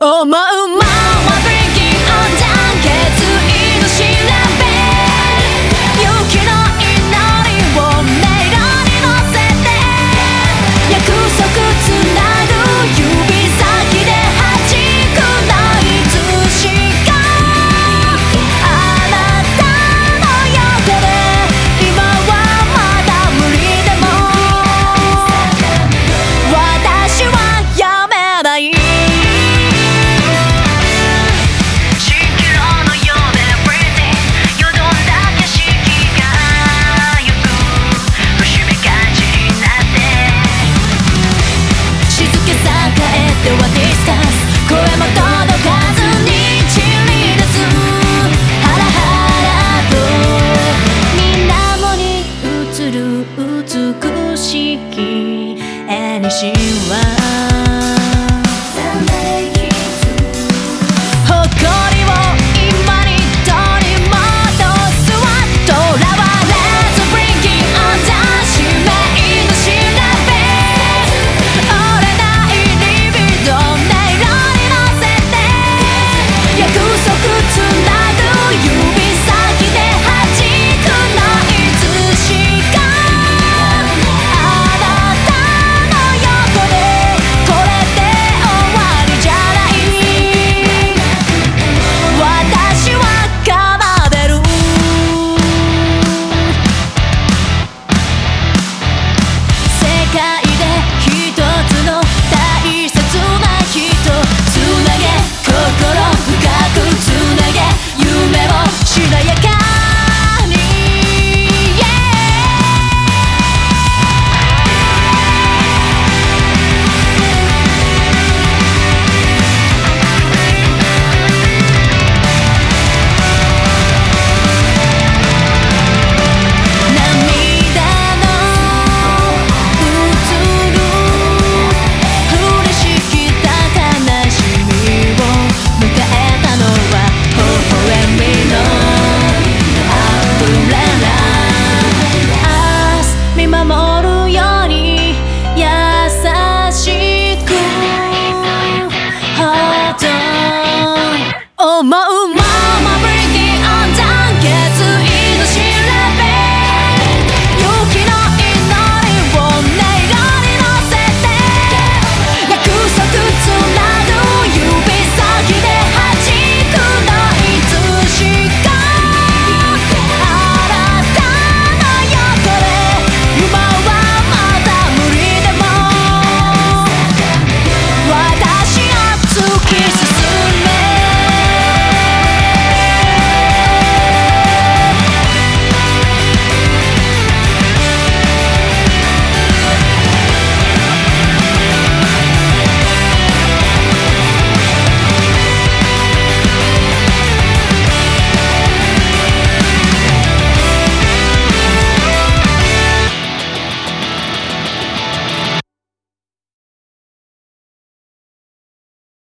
Oh my